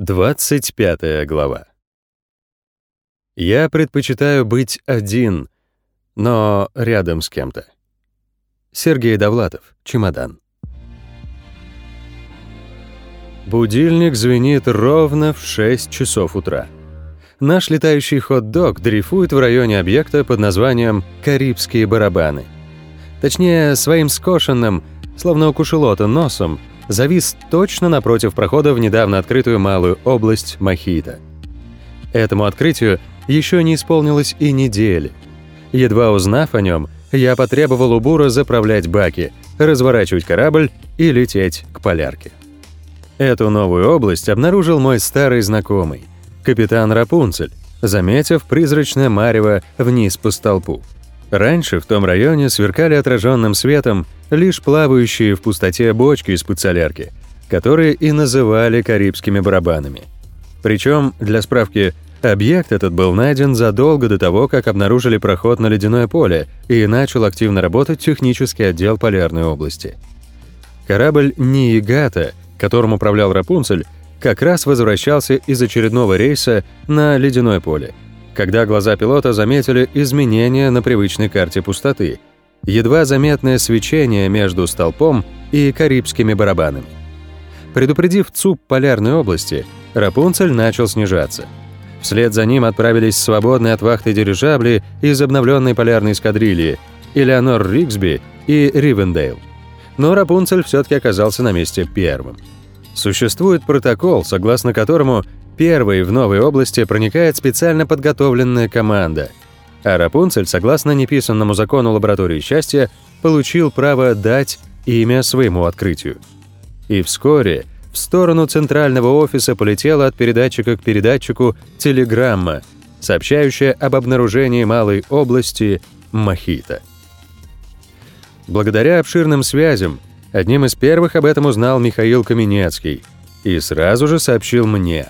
25 глава. Я предпочитаю быть один, но рядом с кем-то. Сергей Довлатов, чемодан. Будильник звенит ровно в 6 часов утра. Наш летающий хот-дог дрейфует в районе объекта под названием «Карибские барабаны». Точнее, своим скошенным, словно у кушелота, носом завис точно напротив прохода в недавно открытую малую область Мохито. Этому открытию еще не исполнилось и недели. Едва узнав о нем, я потребовал у Бура заправлять баки, разворачивать корабль и лететь к полярке. Эту новую область обнаружил мой старый знакомый, капитан Рапунцель, заметив призрачное марево вниз по столпу. Раньше в том районе сверкали отраженным светом лишь плавающие в пустоте бочки из-под солярки, которые и называли карибскими барабанами. Причем, для справки, Объект этот был найден задолго до того, как обнаружили проход на ледяное поле и начал активно работать технический отдел полярной области. Корабль Ниигата, которым управлял Рапунцель, как раз возвращался из очередного рейса на ледяное поле, когда глаза пилота заметили изменения на привычной карте пустоты, едва заметное свечение между столпом и карибскими барабанами. Предупредив ЦУП полярной области, Рапунцель начал снижаться – Вслед за ним отправились свободные от вахты дирижабли из обновленной полярной эскадрильи Элеонор Риксби и Ривендейл. Но Рапунцель все-таки оказался на месте первым. Существует протокол, согласно которому первой в новой области проникает специально подготовленная команда, а Рапунцель, согласно неписанному закону лаборатории счастья, получил право дать имя своему открытию. И вскоре в сторону центрального офиса полетела от передатчика к передатчику телеграмма, сообщающая об обнаружении малой области Мохито. Благодаря обширным связям, одним из первых об этом узнал Михаил Каменецкий и сразу же сообщил мне.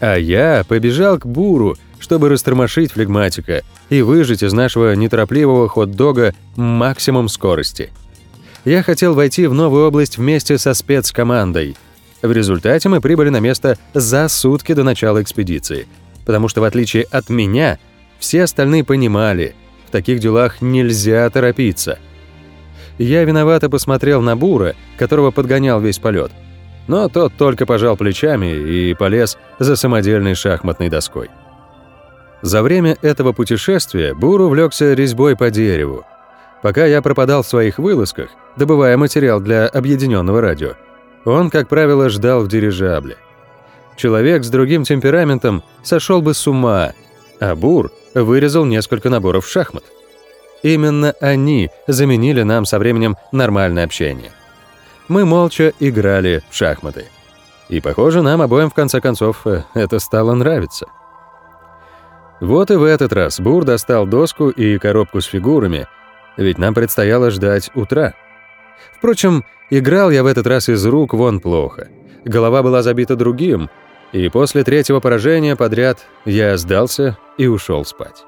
А я побежал к Буру, чтобы растормошить флегматика и выжать из нашего неторопливого хот-дога максимум скорости. Я хотел войти в новую область вместе со спецкомандой — в результате мы прибыли на место за сутки до начала экспедиции, потому что в отличие от меня, все остальные понимали, в таких делах нельзя торопиться. Я виновато посмотрел на Бура, которого подгонял весь полет, но тот только пожал плечами и полез за самодельной шахматной доской. За время этого путешествия Бур увлекся резьбой по дереву. Пока я пропадал в своих вылазках, добывая материал для объединенного радио, он, как правило, ждал в дирижабле. Человек с другим темпераментом сошел бы с ума, а Бур вырезал несколько наборов шахмат. Именно они заменили нам со временем нормальное общение. Мы молча играли в шахматы. И, похоже, нам обоим в конце концов э, это стало нравиться. Вот и в этот раз Бур достал доску и коробку с фигурами, ведь нам предстояло ждать утра. Впрочем, играл я в этот раз из рук вон плохо. Голова была забита другим, и после третьего поражения подряд я сдался и ушел спать.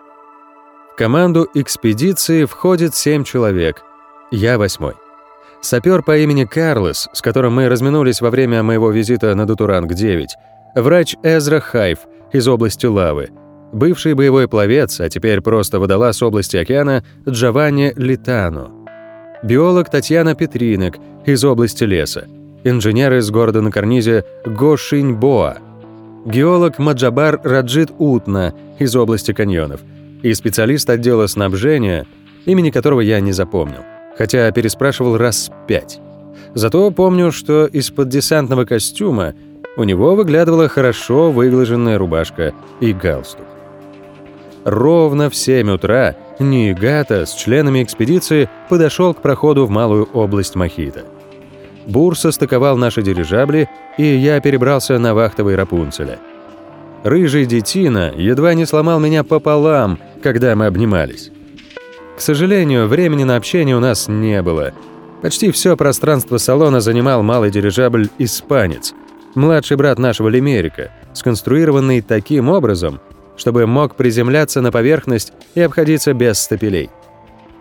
В команду экспедиции входит семь человек, я восьмой. Сапер по имени Карлос, с которым мы разминулись во время моего визита на Дутуранг-9, врач Эзра Хайф из области Лавы, бывший боевой пловец, а теперь просто водолаз области океана Джованни Литано, биолог Татьяна Петринок из области леса, инженер из города на карнизе Гошиньбоа, геолог Маджабар Раджит Утна из области каньонов и специалист отдела снабжения, имени которого я не запомнил, хотя переспрашивал раз пять. Зато помню, что из-под десантного костюма у него выглядывала хорошо выглаженная рубашка и галстук. Ровно в 7 утра Нигата с членами экспедиции подошел к проходу в малую область Мохито. Бур состыковал наши дирижабли, и я перебрался на вахтовый Рапунцеля. Рыжий детина едва не сломал меня пополам, когда мы обнимались. К сожалению, времени на общение у нас не было. Почти все пространство салона занимал малый дирижабль «Испанец», младший брат нашего Лимерика, сконструированный таким образом, чтобы мог приземляться на поверхность и обходиться без стапелей.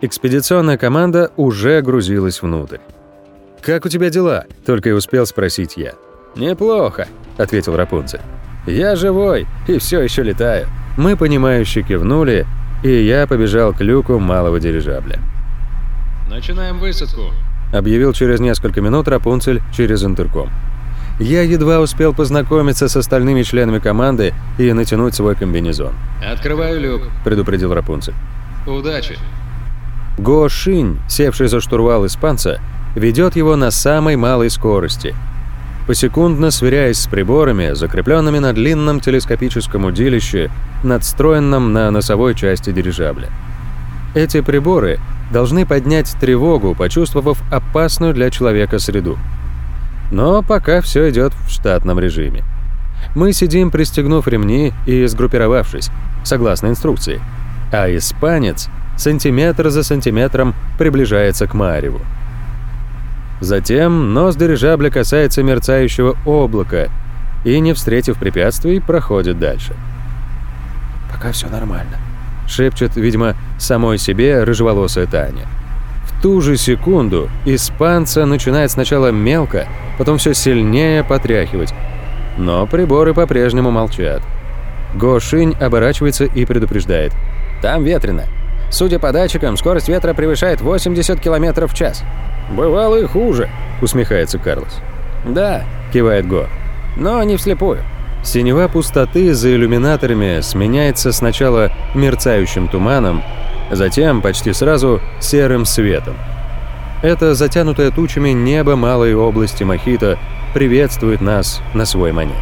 Экспедиционная команда уже грузилась внутрь. «Как у тебя дела?» – только и успел спросить я. «Неплохо», — ответил Рапунцель. «Я живой и все еще летаю». Мы, понимающе кивнули, и я побежал к люку малого дирижабля. «Начинаем высадку», — объявил через несколько минут Рапунцель через интерком. Я едва успел познакомиться с остальными членами команды и натянуть свой комбинезон. «Открываю люк», — предупредил Рапунцель. «Удачи». Го Шинь, севший за штурвал испанца, ведет его на самой малой скорости. Посекундно сверяясь с приборами, закрепленными на длинном телескопическом удилище, надстроенном на носовой части дирижабля. Эти приборы должны поднять тревогу, почувствовав опасную для человека среду. Но пока все идет в штатном режиме. Мы сидим, пристегнув ремни и сгруппировавшись, согласно инструкции. А испанец сантиметр за сантиметром приближается к Мареву. Затем нос дирижабля касается мерцающего облака и, не встретив препятствий, проходит дальше. «Пока все нормально», — шепчет, видимо, самой себе рыжеволосая Таня. В ту же секунду испанца начинает сначала мелко, потом все сильнее потряхивать. Но приборы по-прежнему молчат. Гошинь оборачивается и предупреждает. «Там ветрено. Судя по датчикам, скорость ветра превышает 80 км в час». «Бывало и хуже», — усмехается Карлос. «Да», — кивает Го, — «но не вслепую». Синева пустоты за иллюминаторами сменяется сначала мерцающим туманом, затем почти сразу серым светом. Это затянутое тучами небо малой области Мохито приветствует нас на свой манер.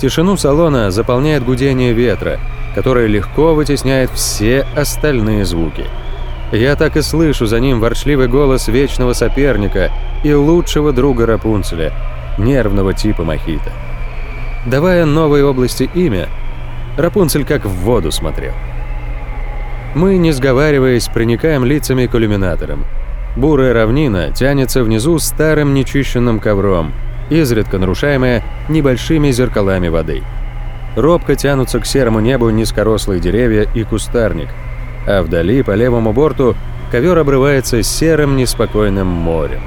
Тишину салона заполняет гудение ветра, которое легко вытесняет все остальные звуки. Я так и слышу за ним ворчливый голос вечного соперника и лучшего друга Рапунцеля, нервного типа Мохито. Давая новой области имя, Рапунцель как в воду смотрел. Мы, не сговариваясь, проникаем лицами к иллюминаторам. Бурая равнина тянется внизу старым нечищенным ковром, изредка нарушаемая небольшими зеркалами воды. Робко тянутся к серому небу низкорослые деревья и кустарник, а вдали, по левому борту, ковер обрывается серым неспокойным морем.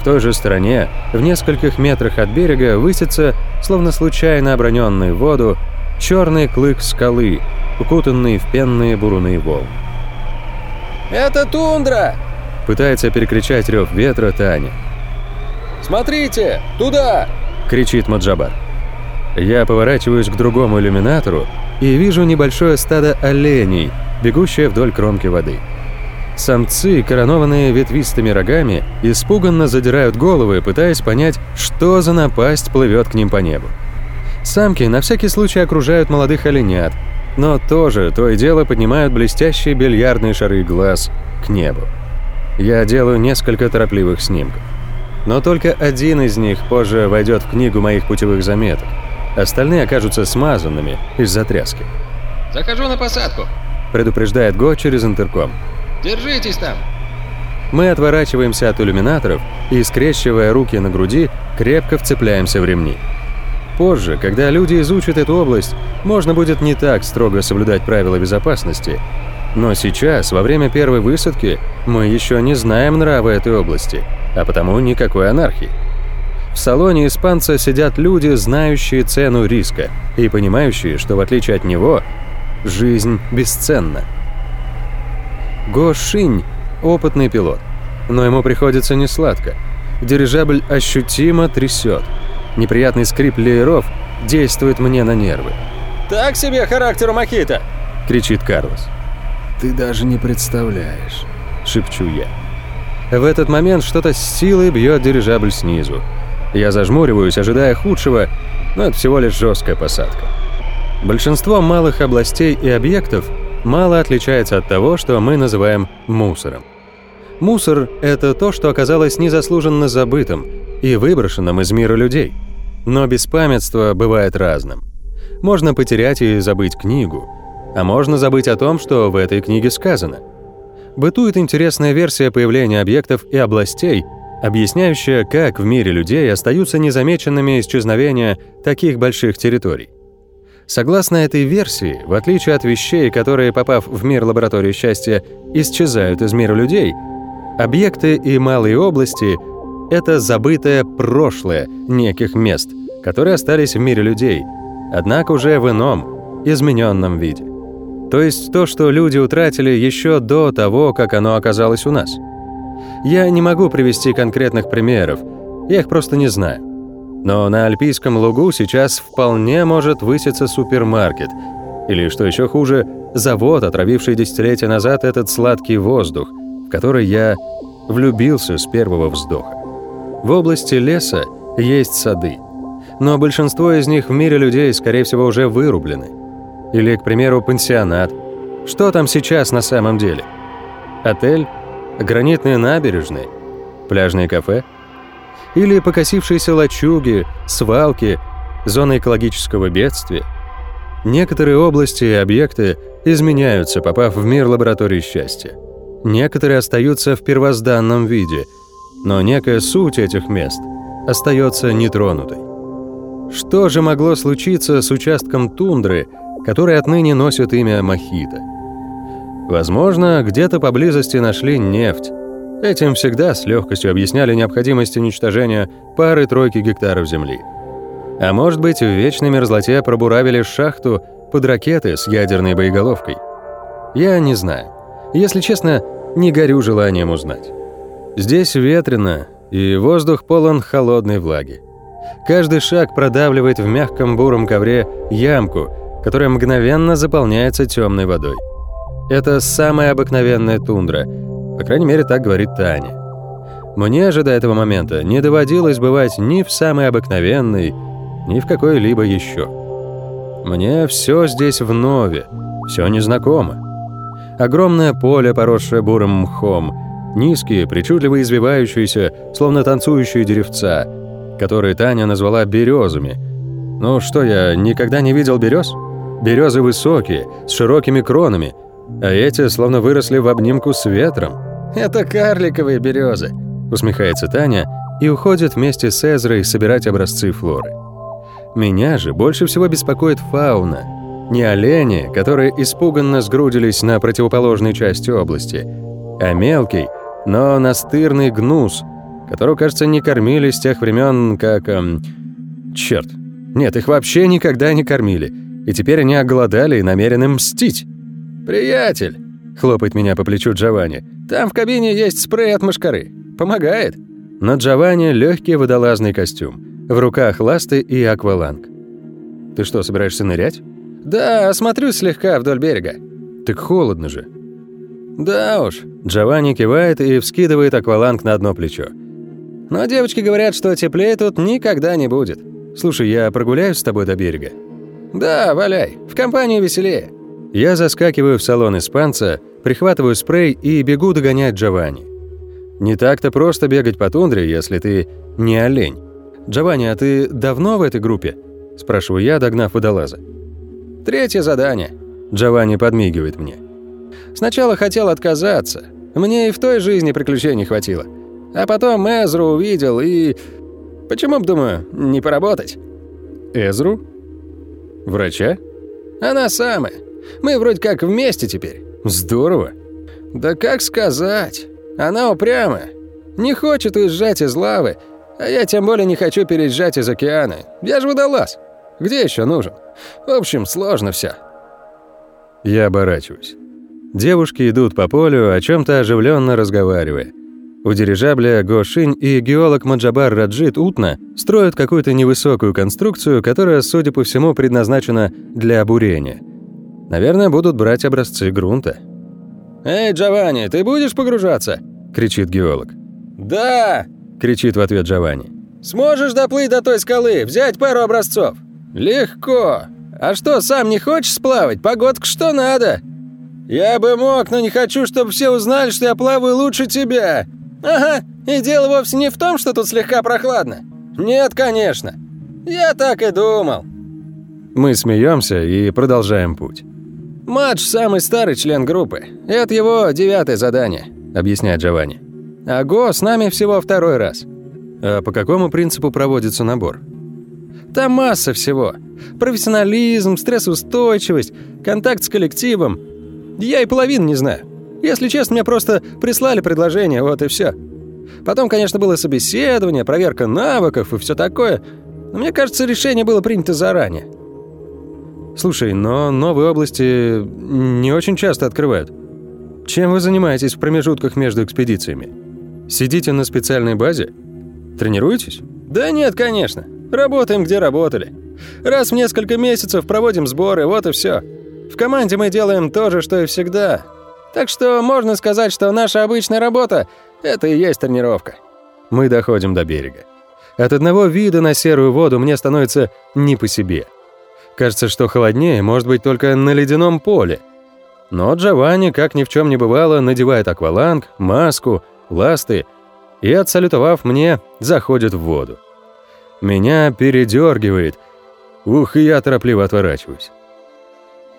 В той же стороне, в нескольких метрах от берега, высится, словно случайно оброненный в воду, черный клык скалы, укутанный в пенные буруны волн. «Это тундра!» — пытается перекричать рев ветра Таня. «Смотрите! Туда!» — кричит Маджабар. Я поворачиваюсь к другому иллюминатору и вижу небольшое стадо оленей, бегущее вдоль кромки воды. Самцы, коронованные ветвистыми рогами, испуганно задирают головы, пытаясь понять, что за напасть плывет к ним по небу. Самки на всякий случай окружают молодых оленят, но тоже то и дело поднимают блестящие бильярдные шары глаз к небу. Я делаю несколько торопливых снимков. Но только один из них позже войдет в книгу моих путевых заметок. Остальные окажутся смазанными из-за тряски. «Захожу на посадку», — предупреждает Го через интерком. Держитесь там!» Мы отворачиваемся от иллюминаторов и, скрещивая руки на груди, крепко вцепляемся в ремни. Позже, когда люди изучат эту область, можно будет не так строго соблюдать правила безопасности. Но сейчас, во время первой высадки, мы еще не знаем нравы этой области, а потому никакой анархии. В салоне испанца сидят люди, знающие цену риска и понимающие, что в отличие от него, жизнь бесценна. Го Шинь – опытный пилот, но ему приходится несладко. Дирижабль ощутимо трясет. Неприятный скрип лееров действует мне на нервы. «Так себе характер Макита!» – кричит Карлос. «Ты даже не представляешь», – шепчу я. В этот момент что-то с силой бьет дирижабль снизу. Я зажмуриваюсь, ожидая худшего, но это всего лишь жесткая посадка. Большинство малых областей и объектов мало отличается от того, что мы называем мусором. Мусор – это то, что оказалось незаслуженно забытым и выброшенным из мира людей. Но беспамятство бывает разным. Можно потерять и забыть книгу, а можно забыть о том, что в этой книге сказано. Бытует интересная версия появления объектов и областей, объясняющая, как в мире людей остаются незамеченными исчезновения таких больших территорий. Согласно этой версии, в отличие от вещей, которые, попав в мир лаборатории счастья, исчезают из мира людей, объекты и малые области — это забытое прошлое неких мест, которые остались в мире людей, однако уже в ином, измененном виде. То есть то, что люди утратили еще до того, как оно оказалось у нас. Я не могу привести конкретных примеров, я их просто не знаю. Но на Альпийском лугу сейчас вполне может выситься супермаркет, или, что еще хуже, завод, отравивший десятилетия назад этот сладкий воздух, в который я влюбился с первого вздоха. В области леса есть сады, но большинство из них в мире людей, скорее всего, уже вырублены. Или, к примеру, пансионат. Что там сейчас на самом деле? Отель? Гранитные набережные? Пляжные кафе? Или покосившиеся лачуги, свалки, зоны экологического бедствия? Некоторые области и объекты изменяются, попав в мир лаборатории счастья. Некоторые остаются в первозданном виде, но некая суть этих мест остается нетронутой. Что же могло случиться с участком тундры, который отныне носит имя Мохито? Возможно, где-то поблизости нашли нефть. Этим всегда с легкостью объясняли необходимость уничтожения пары-тройки гектаров земли. А может быть, в вечной мерзлоте пробуравили шахту под ракеты с ядерной боеголовкой? Я не знаю. Если честно, не горю желанием узнать. Здесь ветрено, и воздух полон холодной влаги. Каждый шаг продавливает в мягком буром ковре ямку, которая мгновенно заполняется темной водой. Это самая обыкновенная тундра, по крайней мере, так говорит Таня. Мне же до этого момента не доводилось бывать ни в самой обыкновенной, ни в какой-либо еще. Мне все здесь вновь, все незнакомо. Огромное поле, поросшее бурым мхом, низкие, причудливо извивающиеся, словно танцующие деревца, которые Таня назвала березами. Ну что, я никогда не видел берез? Березы высокие, с широкими кронами, а эти словно выросли в обнимку с ветром. «Это карликовые березы», — усмехается Таня и уходит вместе с Эзрой собирать образцы флоры. Меня же больше всего беспокоит фауна. Не олени, которые испуганно сгрудились на противоположной части области, а мелкий, но настырный гнус, которого, кажется, не кормили с тех времен, как... Эм, черт. Нет, их вообще никогда не кормили. И теперь они оголодали и намерены мстить. «Приятель!» — хлопает меня по плечу Джованни. «Там в кабине есть спрей от мошкары. Помогает». На Джованни легкий водолазный костюм. В руках ласты и акваланг. «Ты что, собираешься нырять?» «Да, осмотрюсь слегка вдоль берега». «Так холодно же». «Да уж». Джованни кивает и вскидывает акваланг на одно плечо. «Но девочки говорят, что теплее тут никогда не будет. Слушай, я прогуляюсь с тобой до берега?» «Да, валяй. В компании веселее». Я заскакиваю в салон испанца, прихватываю спрей и бегу догонять Джованни. Не так-то просто бегать по тундре, если ты не олень. «Джованни, а ты давно в этой группе?» – спрашиваю я, догнав водолаза. «Третье задание», – Джованни подмигивает мне. «Сначала хотел отказаться. Мне и в той жизни приключений хватило. А потом Эзру увидел и... Почему б, думаю, не поработать?» «Эзру? Врача?» «Она самая. Мы вроде как вместе теперь». «Здорово». «Да как сказать? Она упрямая. Не хочет уезжать из лавы, а я тем более не хочу переезжать из океана. Я же водолаз. Где еще нужен? В общем, сложно все. Я оборачиваюсь. Девушки идут по полю, о чем то оживленно разговаривая. У дирижабля Гошинь и геолог Маджабар Раджит Утна строят какую-то невысокую конструкцию, которая, судя по всему, предназначена для бурения. Наверное, будут брать образцы грунта. «Эй, Джованни, ты будешь погружаться?» – кричит геолог. «Да!» — кричит в ответ Джованни. «Сможешь доплыть до той скалы, взять пару образцов?» «Легко. А что, сам не хочешь сплавать? Погодка что надо?» «Я бы мог, но не хочу, чтобы все узнали, что я плаваю лучше тебя». «Ага, и дело вовсе не в том, что тут слегка прохладно». «Нет, конечно. Я так и думал». Мы смеемся и продолжаем путь. «Матч – самый старый член группы. Это его девятое задание», – объясняет Джованни. А Го с нами всего второй раз. А по какому принципу проводится набор? Там масса всего. Профессионализм, стрессоустойчивость, контакт с коллективом. Я и половину не знаю. Если честно, мне просто прислали предложение, вот и все. Потом, конечно, было собеседование, проверка навыков и все такое. Но мне кажется, решение было принято заранее. Слушай, но новые области не очень часто открывают. Чем вы занимаетесь в промежутках между экспедициями? Сидите на специальной базе? Тренируетесь? Да нет, конечно. Работаем, где работали. Раз в несколько месяцев проводим сборы, вот и все. В команде мы делаем то же, что и всегда. Так что можно сказать, что наша обычная работа — это и есть тренировка. Мы доходим до берега. От одного вида на серую воду мне становится не по себе. Кажется, что холоднее может быть только на ледяном поле. Но Джованни, как ни в чем не бывало, надевает акваланг, маску, ласты и, отсалютовав мне, заходит в воду. Меня передергивает. Ух, и я торопливо отворачиваюсь.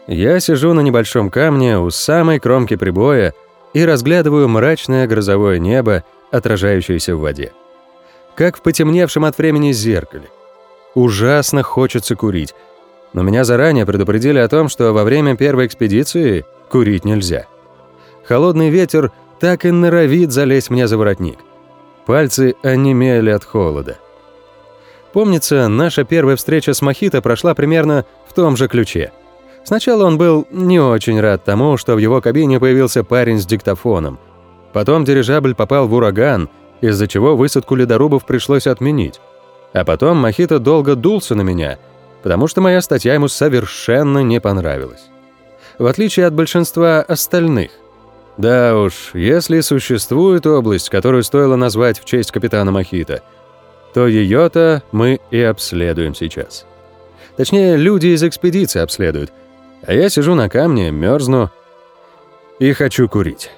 Я сижу на небольшом камне у самой кромки прибоя и разглядываю мрачное грозовое небо, отражающееся в воде. Как в потемневшем от времени зеркале. Ужасно хочется курить, но меня заранее предупредили о том, что во время первой экспедиции курить нельзя. Холодный ветер так и норовит залезть мне за воротник. Пальцы онемели от холода. Помнится, наша первая встреча с Мохито прошла примерно в том же ключе. Сначала он был не очень рад тому, что в его кабине появился парень с диктофоном. Потом дирижабль попал в ураган, из-за чего высадку ледорубов пришлось отменить. А потом Мохито долго дулся на меня, потому что моя статья ему совершенно не понравилась. В отличие от большинства остальных. Да уж, если существует область, которую стоило назвать в честь капитана Мохито – то ее-то мы и обследуем сейчас. Точнее, люди из экспедиции обследуют, а я сижу на камне, мерзну и хочу курить.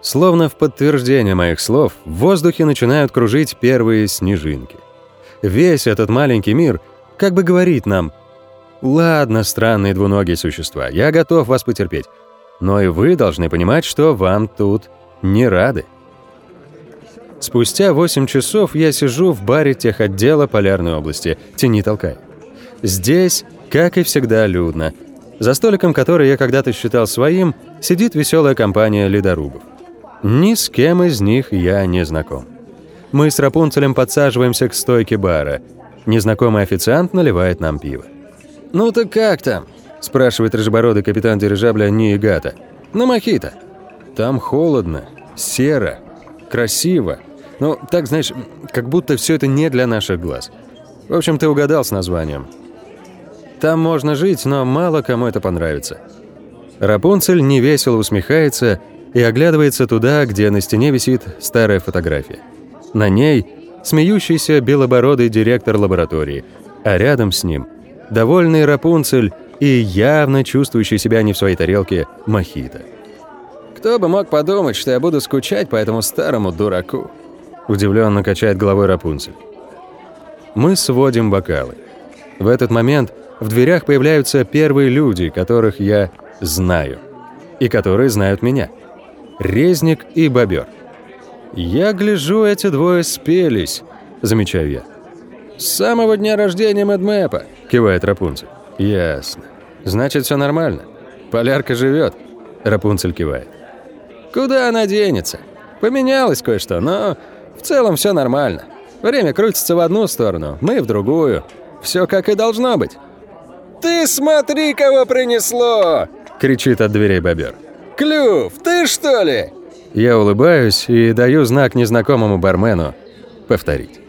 Словно в подтверждение моих слов, в воздухе начинают кружить первые снежинки. Весь этот маленький мир как бы говорит нам «Ладно, странные двуногие существа, я готов вас потерпеть, но и вы должны понимать, что вам тут не рады». Спустя 8 часов я сижу в баре техотдела Полярной области, тени толкай. Здесь, как и всегда, людно. За столиком, который я когда-то считал своим, сидит веселая компания ледорубов. Ни с кем из них я не знаком. Мы с Рапунцелем подсаживаемся к стойке бара. Незнакомый официант наливает нам пиво. «Ну так как там?» – спрашивает рыжебородый капитан дирижабля Ниигата. «На Мохито». «Там холодно, серо, красиво, ну, так, знаешь, как будто все это не для наших глаз. В общем, ты угадал с названием. Там можно жить, но мало кому это понравится. Рапунцель невесело усмехается и оглядывается туда, где на стене висит старая фотография. На ней смеющийся белобородый директор лаборатории, а рядом с ним довольный Рапунцель и явно чувствующий себя не в своей тарелке Мохито. «Кто бы мог подумать, что я буду скучать по этому старому дураку?» Удивленно качает головой Рапунцель. Мы сводим бокалы. В этот момент в дверях появляются первые люди, которых я знаю. И которые знают меня. Резник и Бобер. «Я гляжу, эти двое спелись», — замечаю я. «С самого дня рождения Мэдмэпа», — кивает Рапунцель. «Ясно. Значит, все нормально. Полярка живет», — Рапунцель кивает. «Куда она денется? Поменялось кое-что, но в целом все нормально. Время крутится в одну сторону, мы в другую. Все как и должно быть. «Ты смотри, кого принесло!» — кричит от дверей бобер. «Клюв, ты что ли?» Я улыбаюсь и даю знак незнакомому бармену повторить.